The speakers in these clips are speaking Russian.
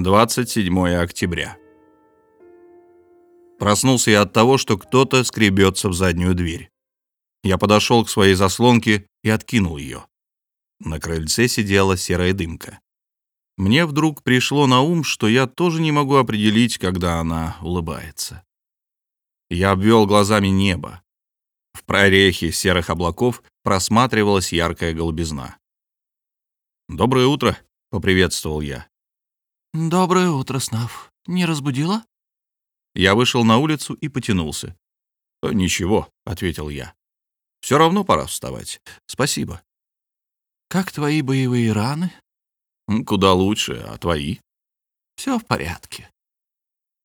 27 октября. Проснулся я от того, что кто-то скребется в заднюю дверь. Я подошел к своей заслонке и откинул ее. На крыльце сидела серая дымка. Мне вдруг пришло на ум, что я тоже не могу определить, когда она улыбается. Я обвел глазами небо. В прорехе серых облаков просматривалась яркая голубизна. «Доброе утро», — поприветствовал я. «Доброе утро, Снав. Не разбудила?» Я вышел на улицу и потянулся. «Э, «Ничего», — ответил я. «Все равно пора вставать. Спасибо». «Как твои боевые раны?» «Куда лучше, а твои?» «Все в порядке».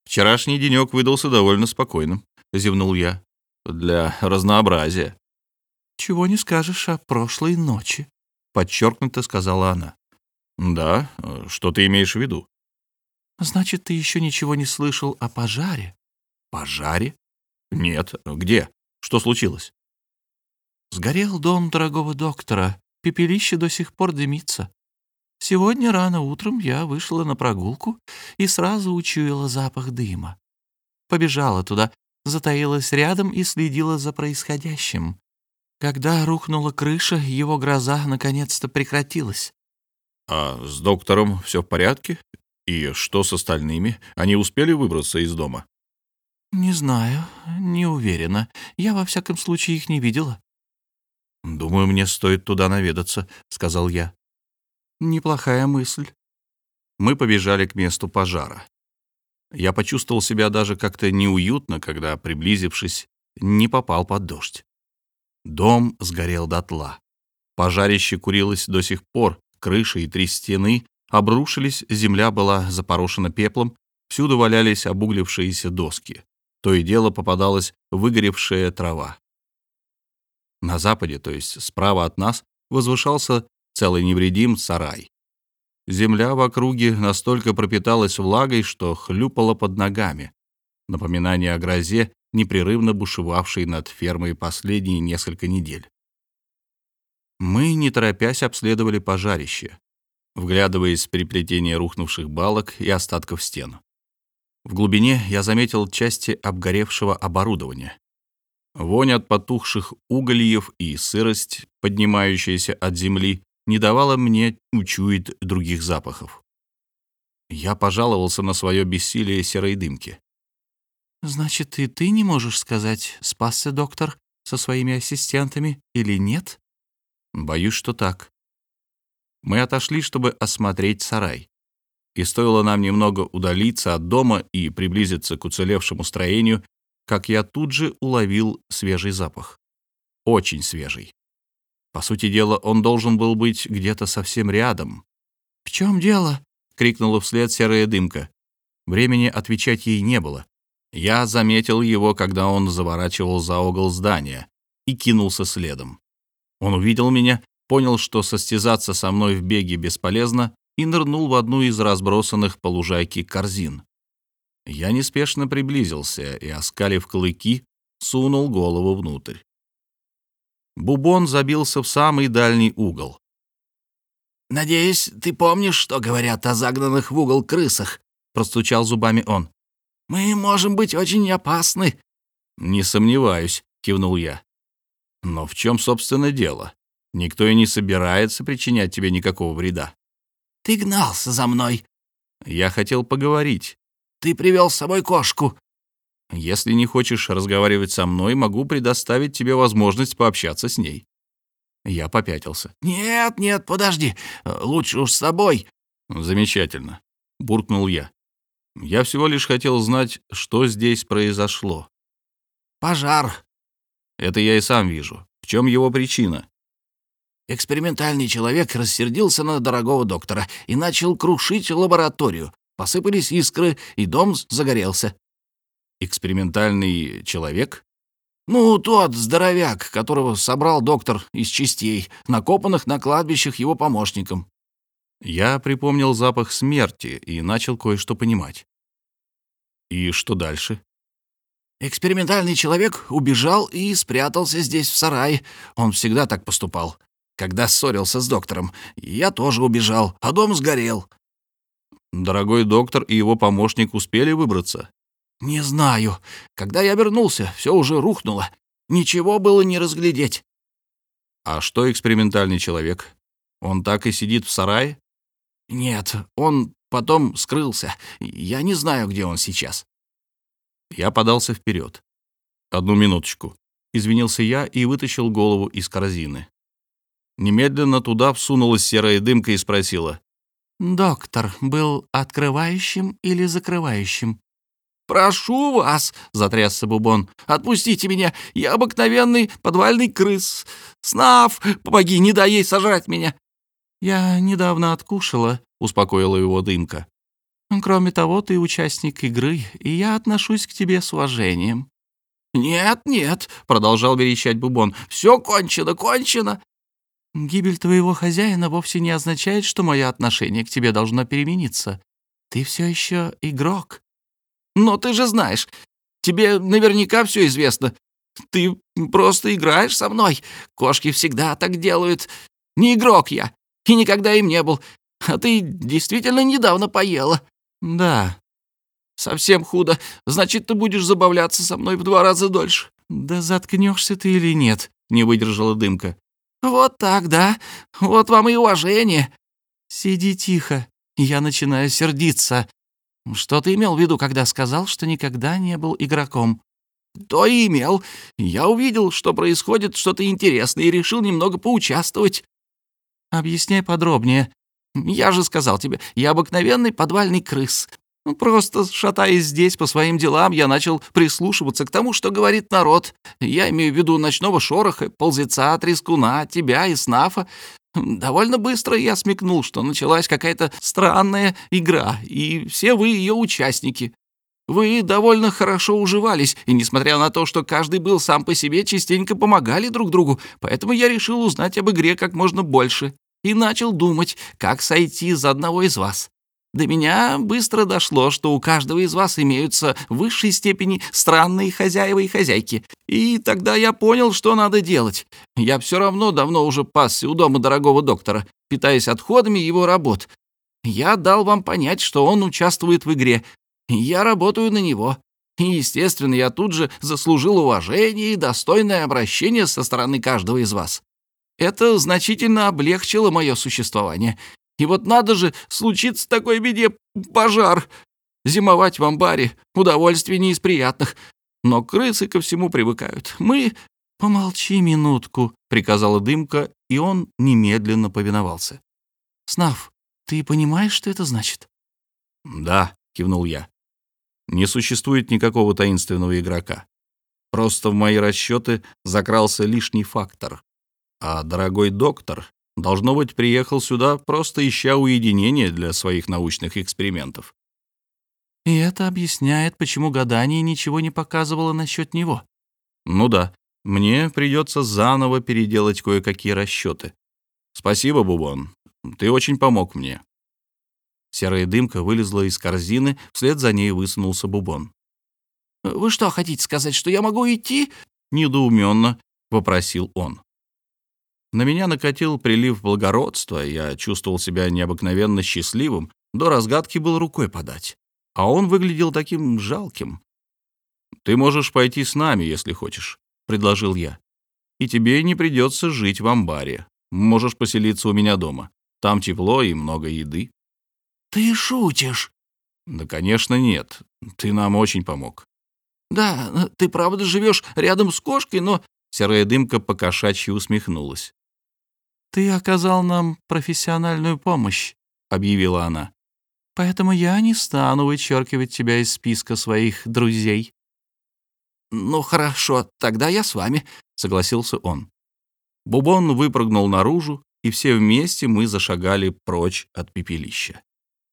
«Вчерашний денек выдался довольно спокойным», — зевнул я. «Для разнообразия». «Чего не скажешь о прошлой ночи», — подчеркнуто сказала она. «Да? Что ты имеешь в виду?» Значит, ты еще ничего не слышал о пожаре? Пожаре? Нет. Где? Что случилось? Сгорел дом дорогого доктора. Пепелище до сих пор дымится. Сегодня рано утром я вышла на прогулку и сразу учуяла запах дыма. Побежала туда, затаилась рядом и следила за происходящим. Когда рухнула крыша, его гроза наконец-то прекратилась. «А с доктором все в порядке? И что с остальными? Они успели выбраться из дома? Не знаю, не уверена. Я во всяком случае их не видела. Думаю, мне стоит туда наведаться, сказал я. Неплохая мысль. Мы побежали к месту пожара. Я почувствовал себя даже как-то неуютно, когда, приблизившись, не попал под дождь. Дом сгорел дотла. Пожарище курилось до сих пор, крыша и три стены обрушились, земля была запорошена пеплом, всюду валялись обуглившиеся доски. То и дело попадалась выгоревшая трава. На западе, то есть справа от нас, возвышался целый невредим сарай. Земля в округе настолько пропиталась влагой, что хлюпала под ногами. Напоминание о грозе, непрерывно бушевавшей над фермой последние несколько недель. Мы, не торопясь, обследовали пожарище вглядываясь в переплетение рухнувших балок и остатков стен. В глубине я заметил части обгоревшего оборудования. Вонь от потухших угольев и сырость, поднимающаяся от земли, не давала мне учуять других запахов. Я пожаловался на свое бессилие серой дымки. «Значит, и ты не можешь сказать, спасся доктор со своими ассистентами или нет?» «Боюсь, что так. Мы отошли, чтобы осмотреть сарай. И стоило нам немного удалиться от дома и приблизиться к уцелевшему строению, как я тут же уловил свежий запах. Очень свежий. По сути дела, он должен был быть где-то совсем рядом. «В чем дело?» — крикнула вслед серая дымка. Времени отвечать ей не было. Я заметил его, когда он заворачивал за угол здания, и кинулся следом. Он увидел меня понял, что состязаться со мной в беге бесполезно, и нырнул в одну из разбросанных по лужайке корзин. Я неспешно приблизился и, оскалив клыки, сунул голову внутрь. Бубон забился в самый дальний угол. «Надеюсь, ты помнишь, что говорят о загнанных в угол крысах?» — простучал зубами он. «Мы можем быть очень опасны». «Не сомневаюсь», — кивнул я. «Но в чем, собственно, дело? Никто и не собирается причинять тебе никакого вреда. Ты гнался за мной. Я хотел поговорить. Ты привел с собой кошку. Если не хочешь разговаривать со мной, могу предоставить тебе возможность пообщаться с ней. Я попятился. Нет, нет, подожди. Лучше уж с тобой. Замечательно, буркнул я. Я всего лишь хотел знать, что здесь произошло. Пожар. Это я и сам вижу. В чем его причина? Экспериментальный человек рассердился на дорогого доктора и начал крушить лабораторию. Посыпались искры, и дом загорелся. Экспериментальный человек? Ну, тот здоровяк, которого собрал доктор из частей, накопанных на кладбищах его помощником. Я припомнил запах смерти и начал кое-что понимать. И что дальше? Экспериментальный человек убежал и спрятался здесь, в сарае. Он всегда так поступал когда ссорился с доктором. Я тоже убежал, а дом сгорел. Дорогой доктор и его помощник успели выбраться? Не знаю. Когда я вернулся, все уже рухнуло. Ничего было не разглядеть. А что экспериментальный человек? Он так и сидит в сарае? Нет, он потом скрылся. Я не знаю, где он сейчас. Я подался вперед. Одну минуточку. Извинился я и вытащил голову из корзины. Немедленно туда всунулась серая дымка и спросила. «Доктор был открывающим или закрывающим?» «Прошу вас», — затрясся Бубон, — «отпустите меня, я обыкновенный подвальный крыс. Снав, помоги, не дай ей сожрать меня». «Я недавно откушала», — успокоила его дымка. «Кроме того, ты участник игры, и я отношусь к тебе с уважением». «Нет, нет», — продолжал верещать Бубон, — «все кончено, кончено». «Гибель твоего хозяина вовсе не означает, что мое отношение к тебе должно перемениться. Ты все еще игрок». «Но ты же знаешь, тебе наверняка все известно. Ты просто играешь со мной. Кошки всегда так делают. Не игрок я, и никогда им не был. А ты действительно недавно поела». «Да». «Совсем худо. Значит, ты будешь забавляться со мной в два раза дольше». «Да заткнешься ты или нет?» — не выдержала дымка. «Вот так, да? Вот вам и уважение». «Сиди тихо. Я начинаю сердиться. Что ты имел в виду, когда сказал, что никогда не был игроком?» «То и имел. Я увидел, что происходит что-то интересное, и решил немного поучаствовать». «Объясняй подробнее». «Я же сказал тебе, я обыкновенный подвальный крыс. Ну, просто шатаясь здесь по своим делам, я начал прислушиваться к тому, что говорит народ. Я имею в виду ночного шороха, ползеца, трескуна, тебя и снафа. Довольно быстро я смекнул, что началась какая-то странная игра, и все вы ее участники. Вы довольно хорошо уживались, и несмотря на то, что каждый был сам по себе, частенько помогали друг другу, поэтому я решил узнать об игре как можно больше и начал думать, как сойти за одного из вас. До меня быстро дошло, что у каждого из вас имеются в высшей степени странные хозяева и хозяйки. И тогда я понял, что надо делать. Я все равно давно уже пасся у дома дорогого доктора, питаясь отходами его работ. Я дал вам понять, что он участвует в игре. Я работаю на него. И, естественно, я тут же заслужил уважение и достойное обращение со стороны каждого из вас. Это значительно облегчило мое существование. И вот надо же, случится такой беде пожар. Зимовать в амбаре — удовольствие не из приятных. Но крысы ко всему привыкают. Мы... «Помолчи минутку», — приказала Дымка, и он немедленно повиновался. «Снав, ты понимаешь, что это значит?» «Да», — кивнул я. «Не существует никакого таинственного игрока. Просто в мои расчеты закрался лишний фактор. А дорогой доктор Должно быть, приехал сюда, просто ища уединения для своих научных экспериментов. И это объясняет, почему гадание ничего не показывало насчет него. Ну да, мне придется заново переделать кое-какие расчеты. Спасибо, Бубон. Ты очень помог мне. Серая дымка вылезла из корзины, вслед за ней высунулся Бубон. «Вы что, хотите сказать, что я могу идти?» — недоуменно вопросил он. На меня накатил прилив благородства, я чувствовал себя необыкновенно счастливым, до разгадки был рукой подать. А он выглядел таким жалким. «Ты можешь пойти с нами, если хочешь», — предложил я. «И тебе не придется жить в амбаре. Можешь поселиться у меня дома. Там тепло и много еды». «Ты шутишь?» «Да, конечно, нет. Ты нам очень помог». «Да, ты правда живешь рядом с кошкой, но...» Серая дымка покошачьи усмехнулась. «Ты оказал нам профессиональную помощь», — объявила она. «Поэтому я не стану вычеркивать тебя из списка своих друзей». «Ну хорошо, тогда я с вами», — согласился он. Бубон выпрыгнул наружу, и все вместе мы зашагали прочь от пепелища.